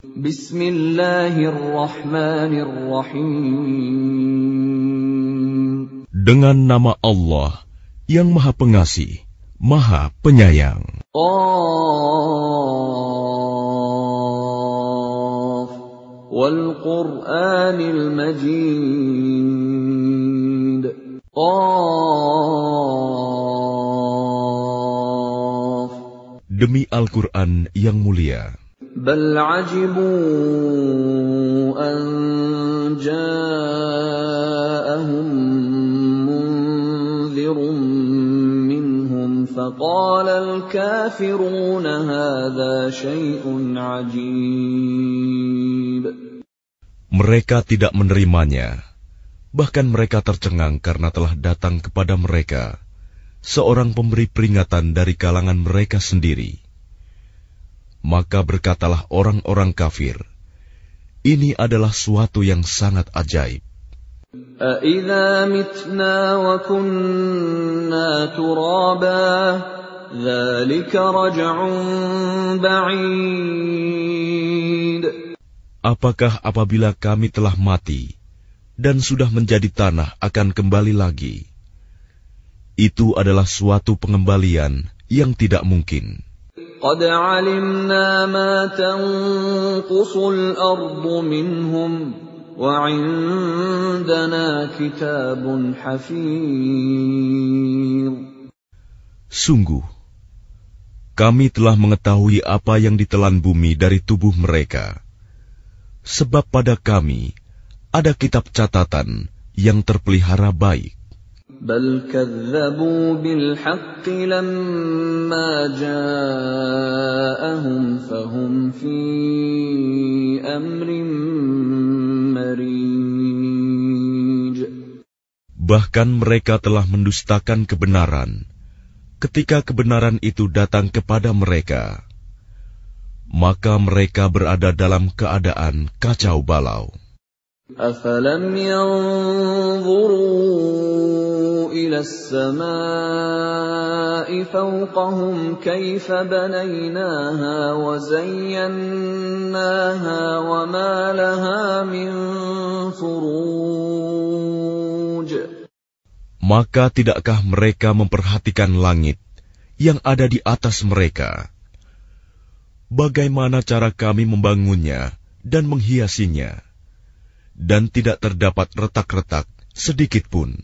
Bismillahirrahmanirrahim. Dengan nama Allah yang Maha Pengasih, Maha Penyayang. Qaf wal Qur'anil Majid. Qaf Demi Al-Quran yang mulia. بل عجبوا أن جاءهم منذر منهم فقال الكافرون هذا شيء عجيب Mereka tidak menerimanya, bahkan mereka tercengang karena telah datang kepada mereka seorang pemberi peringatan dari kalangan mereka sendiri. Maka berkatalah orang-orang kafir, ini adalah suatu yang sangat ajaib. أَإِذَا مِتْنَا وَكُنَّا تُرَابًا ذَلِكَ رَجْعٌ بَعِيدٌ Apakah apabila kami telah mati dan sudah menjadi tanah akan kembali lagi? Itu adalah suatu pengembalian yang tidak mungkin. قد علمنا ما تنقص الأرض منهم وعندنا كتاب حفيظ Sungguh, kami telah mengetahui apa yang ditelan bumi dari tubuh mereka. Sebab pada kami ada kitab catatan yang terpelihara baik. بل كذبوا بالحق لما جاءهم فهم في أمر مريج Bahkan mereka telah mendustakan kebenaran ketika kebenaran itu datang kepada mereka. Maka mereka berada dalam keadaan kacau balau. أفلم ينظروا إلى السماء فوقهم كيف بنيناها وزيناها وما لها من فروج Maka tidakkah mereka memperhatikan langit yang ada di atas mereka? Bagaimana cara kami membangunnya dan menghiasinya? Dan tidak terdapat retak-retak sedikit pun.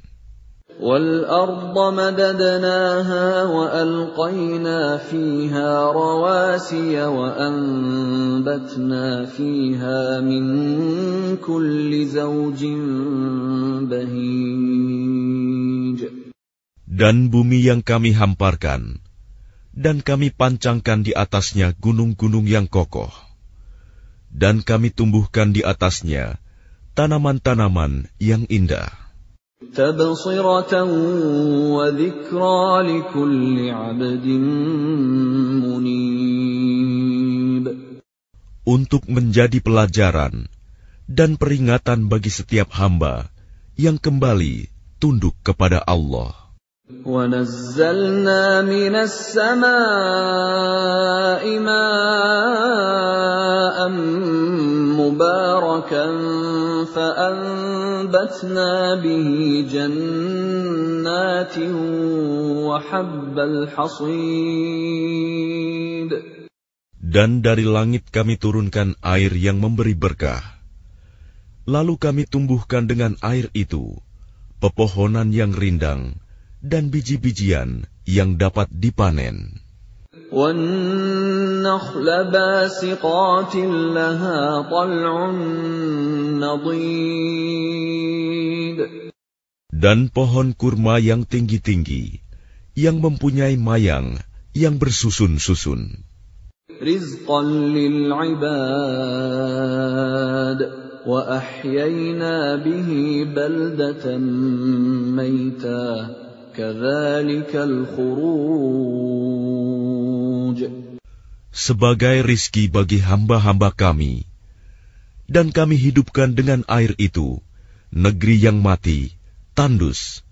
والأرض مددناها وألقينا فيها رواسي وأنبتنا فيها من كل زوج بهيج Dan bumi yang kami hamparkan, dan kami pancangkan di atasnya gunung-gunung yang kokoh, dan kami tumbuhkan di atasnya tanaman-tanaman yang indah. Untuk menjadi pelajaran dan peringatan bagi setiap hamba yang kembali tunduk kepada Allah. ونزلنا من السماء ماء مباركا فأنبتنا به جنات وحب الحصيد Dan dari langit kami turunkan air yang memberi berkah. Lalu kami tumbuhkan dengan air itu pepohonan yang rindang dan biji-bijian yang dapat dipanen. والنخل باسقات لها طلع نضيد Dan pohon kurma yang tinggi-tinggi, yang mempunyai mayang yang bersusun-susun. رزقا للعباد وأحيينا به بلدة ميتا كذلك الخروج sebagai rizki bagi hamba-hamba kami, dan kami hidupkan dengan air itu negeri yang mati, tandus.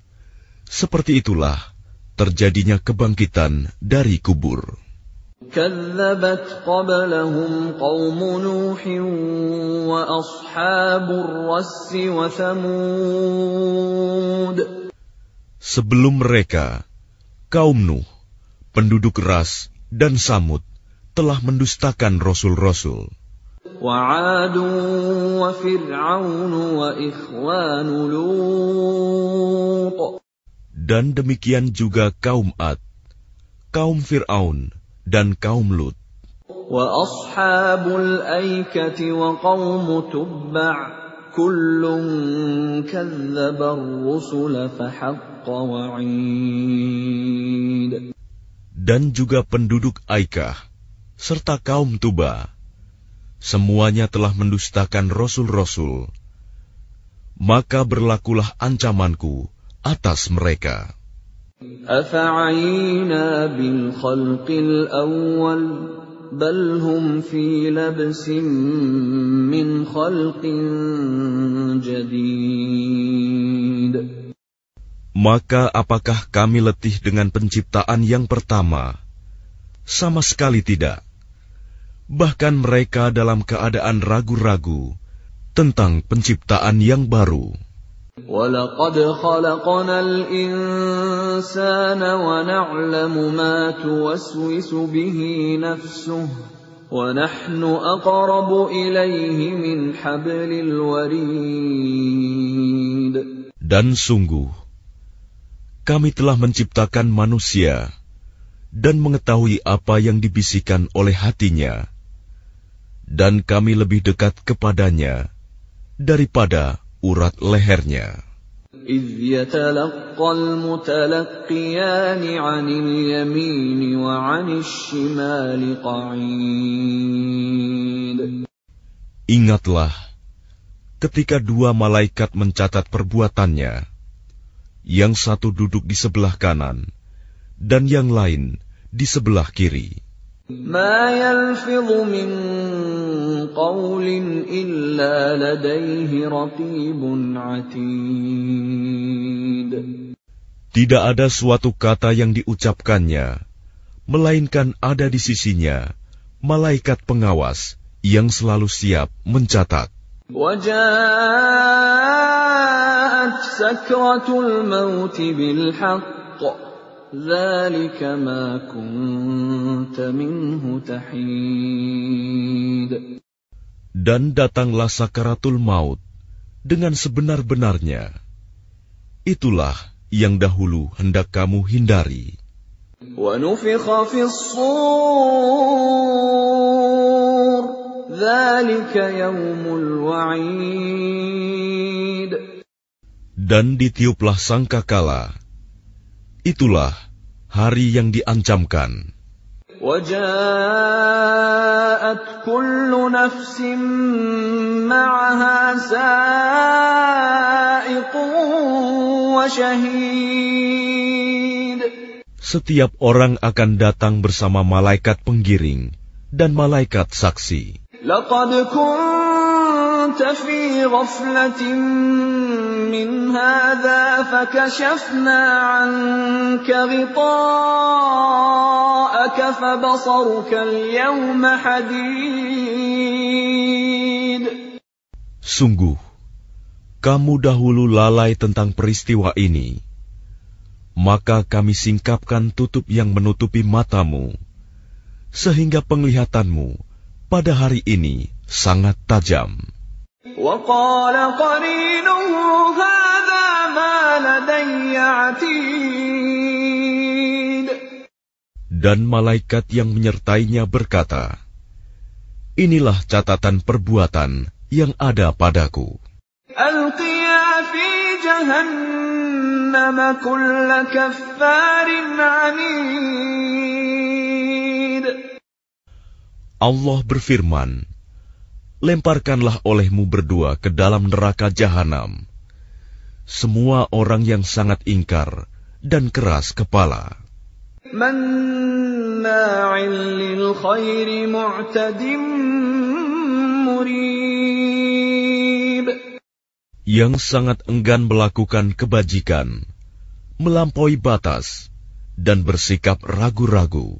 Seperti itulah terjadinya kebangkitan dari kubur. كذبت قبلهم قوم نوح وأصحاب الرس وثمود Sebelum mereka, kaum Nuh, penduduk Ras dan Samud telah mendustakan rasul-rasul. وعاد وفرعون وإخوان لوط Dan demikian juga kaum Ad, kaum Fir'aun, dan kaum Lut, وأصحاب الأيكة وقوم تبع كل كذب الرسل فحق وعيد dan juga penduduk Aikah, serta kaum Tuba. Semuanya telah mendustakan rasul-rasul. Maka berlakulah ancamanku atas mereka. أفعينا بالخلق الأول بل هم في لبس من خلق جديد Maka apakah kami letih dengan penciptaan yang pertama? Sama sekali tidak. Bahkan mereka dalam keadaan ragu-ragu tentang penciptaan yang baru. ولقد خلقنا الإنسان ونعلم ما توسوس به نفسه ونحن أقرب إليه من حبل الوريد Dan sungguh, kami telah menciptakan manusia dan mengetahui apa yang dibisikkan oleh hatinya, dan kami lebih dekat kepadanya daripada urat lehernya. إذ يتلقى المتلقيان عن اليمين وعن الشمال قعيد Ingatlah ketika dua malaikat mencatat perbuatannya, yang satu duduk di sebelah kanan dan yang lain di sebelah kiri. ما يلفظ من قول إلا لديه رقيب عتيد Tidak ada suatu kata yang diucapkannya, melainkan ada di sisinya malaikat pengawas yang selalu siap mencatat. وجاءت سكرة الموت بالحق ذلك ما كنت منه تحيد dan datanglah sakaratul maut dengan sebenar-benarnya. Itulah yang dahulu hendak kamu hindari. Dan ditiuplah sangkakala. Itulah hari yang diancamkan. وجاءت كل نفس معها سائق وشهيد Setiap orang akan datang bersama malaikat penggiring dan malaikat saksi. لقد كنت في غفلة من هذا فكشفنا عنك غطاءك فبصرك اليوم حديد Sungguh, kamu dahulu lalai tentang peristiwa ini. Maka kami singkapkan tutup yang menutupi matamu, sehingga penglihatanmu pada hari ini sangat tajam. وقال قرينه هذا ما لدي عتيد Dan malaikat yang menyertainya berkata, Inilah catatan perbuatan yang ada padaku. ألقيا في جهنم كل كفار عنيد Allah berfirman, lemparkanlah olehmu berdua ke dalam neraka jahanam. Semua orang yang sangat ingkar dan keras kepala. Yang sangat enggan melakukan kebajikan, melampaui batas, dan bersikap ragu-ragu.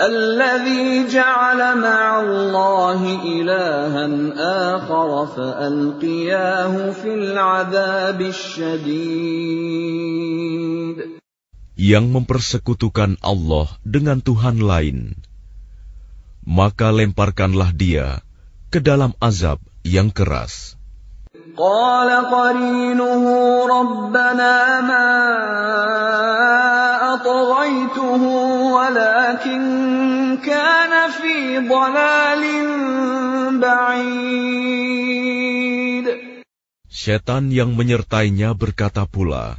الذي جعل مع الله إلها آخر فألقياه في العذاب الشديد yang mempersekutukan Allah dengan Tuhan lain, maka lemparkanlah dia ke dalam azab yang keras. قال قرينه ربنا ما أطغيته ولكن كان في ضلال بعيد Setan yang menyertainya berkata pula,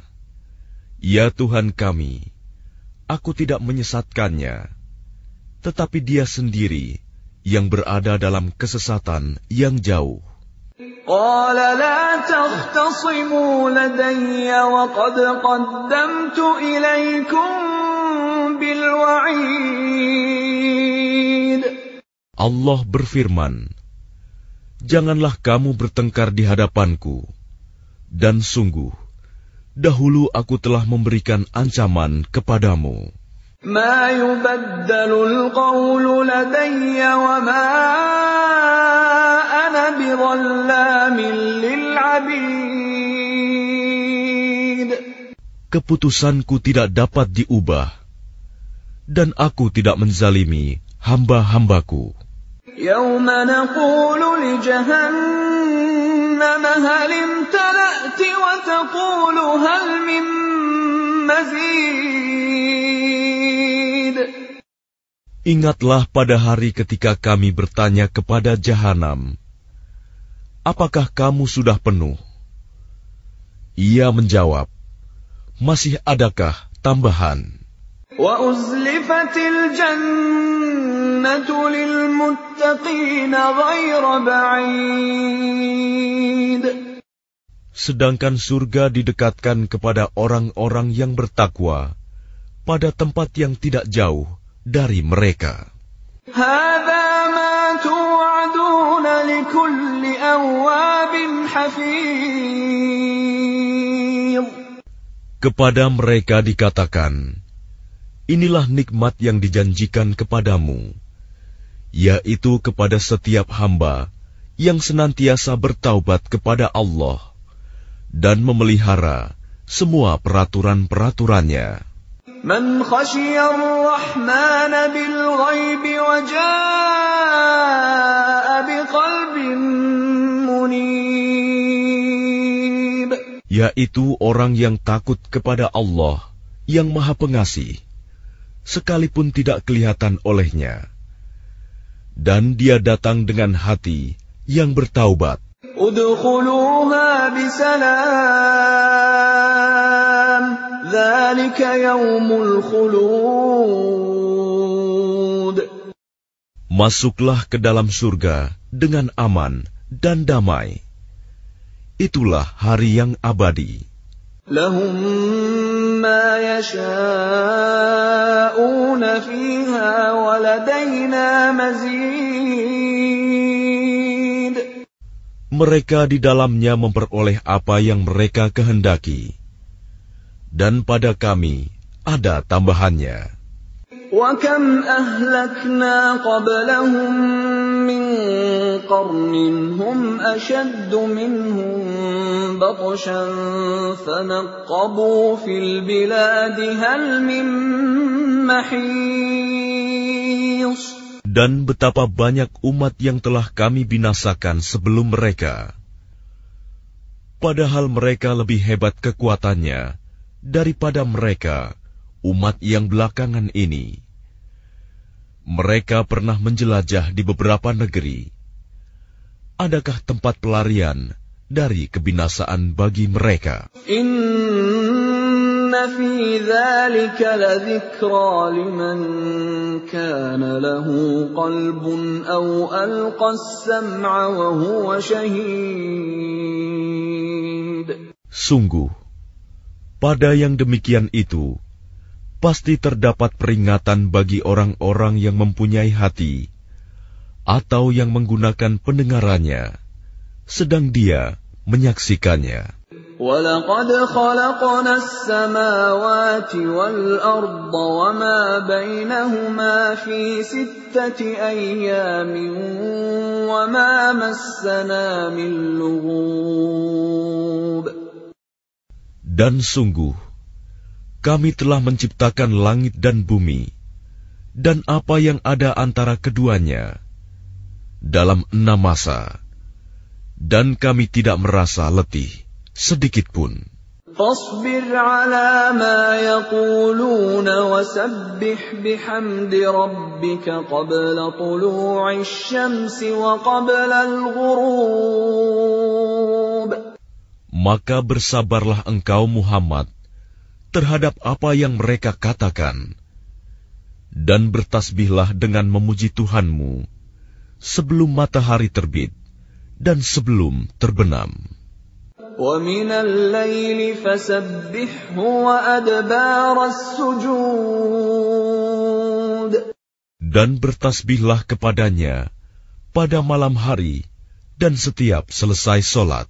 Ya Tuhan kami, aku tidak menyesatkannya, tetapi dia sendiri yang berada dalam kesesatan yang jauh. قال لا تختصموا لدي وقد قدمت إليكم بالوعيد Allah berfirman, Janganlah kamu bertengkar di hadapanku, dan sungguh, dahulu aku telah memberikan ancaman kepadamu. ما يبدل القول لدي وما أنا بظلام للعبيد Keputusanku tidak dapat diubah, dan aku tidak menzalimi hamba-hambaku. يوم نقول لجهنم هل امتلأت وتقول هل من مزيد Ingatlah pada hari ketika kami bertanya kepada jahanam, Apakah kamu sudah penuh? Ia menjawab, Masih adakah tambahan? وأزلفت الجنة للمتقين غير بعيد Sedangkan surga didekatkan kepada orang-orang yang bertakwa pada tempat yang tidak jauh dari mereka. هذا ما توعدون لكل أواب حفيظ Kepada mereka dikatakan, Inilah nikmat yang dijanjikan kepadamu, yaitu kepada setiap hamba yang senantiasa bertaubat kepada Allah dan memelihara semua peraturan-peraturannya. Man bil. Yaitu orang yang takut kepada Allah yang maha pengasih sekalipun tidak kelihatan olehnya. Dan dia datang dengan hati yang bertaubat. Masuklah ke dalam surga dengan aman dan damai. Itulah hari yang abadi. ما يشاءون فيها ولدينا مزيد Mereka di dalamnya memperoleh apa yang mereka kehendaki, dan pada kami ada tambahannya. وكم أهلكنا قبلهم من قرن هم أشد منهم بطشا فنقبوا في البلاد هل من محيص Dan betapa banyak umat yang telah kami binasakan sebelum mereka. Padahal mereka lebih hebat kekuatannya daripada mereka, umat yang belakangan ini. mereka pernah menjelajah di beberapa negeri. Adakah tempat pelarian dari kebinasaan bagi mereka? Inna fi dhalika ladhikra liman kana lahu qalbun aw alqas sam'a wa huwa shahid. Sungguh, pada yang demikian itu, pasti terdapat peringatan bagi orang-orang yang mempunyai hati atau yang menggunakan pendengarannya, sedang dia menyaksikannya. وَلَقَدْ خَلَقْنَا السَّمَاوَاتِ وَالْأَرْضَ وَمَا بَيْنَهُمَا فِي سِتَّةِ أَيَّامٍ وَمَا مَسَّنَا مِن لُّغُوبٍ Dan sungguh, kami telah menciptakan langit dan bumi, dan apa yang ada antara keduanya, dalam enam masa, dan kami tidak merasa letih sedikit pun. فاصبر على ما يقولون وسبح بحمد ربك قبل طلوع الشمس وقبل الغروب Maka bersabarlah engkau Muhammad terhadap apa yang mereka katakan, dan bertasbihlah dengan memuji Tuhanmu sebelum matahari terbit dan sebelum terbenam. Dan bertasbihlah kepadanya pada malam hari dan setiap selesai sholat.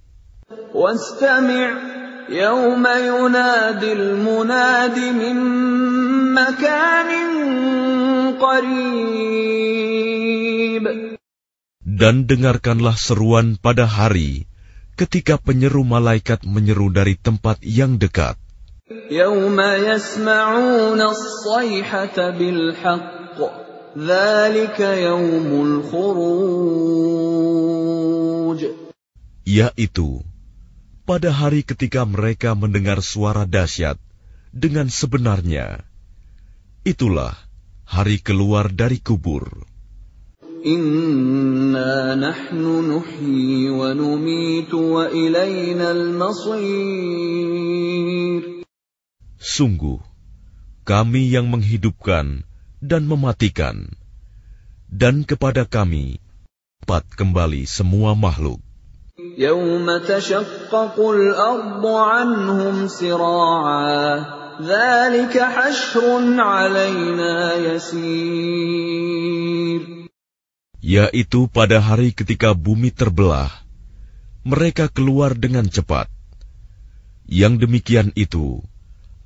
واستمع يوم ينادي المناد من مكان قريب Dan dengarkanlah seruan pada hari ketika penyeru malaikat menyeru dari tempat yang dekat. يوم يسمعون الصيحة بالحق ذلك يوم الخروج Yaitu, pada hari ketika mereka mendengar suara dahsyat dengan sebenarnya. Itulah hari keluar dari kubur. Inna nahnu nuhyi wa numitu wa ilainal. Sungguh, kami yang menghidupkan dan mematikan, dan kepada kami, pat kembali semua makhluk. يوم تشقق الأرض عنهم سراعا ذلك حشر علينا يسير Yaitu pada hari ketika bumi terbelah, mereka keluar dengan cepat. Yang demikian itu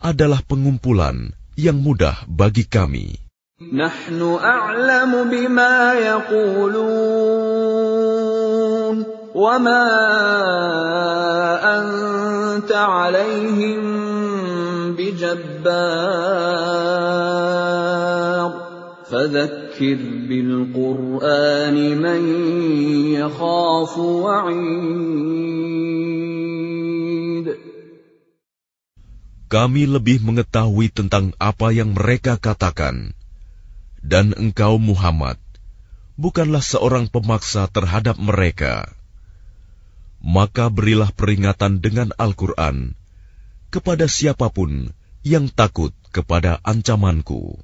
adalah pengumpulan yang mudah bagi kami. نحن أعلم بما يقولون وما أنت عليهم بجبار فذكر بالقرآن من يخاف وعيد Kami lebih mengetahui tentang apa yang mereka katakan. Dan engkau Muhammad, bukanlah seorang pemaksa terhadap mereka. Maka berilah peringatan dengan Al-Quran kepada siapa pun yang takut kepada ancamanku.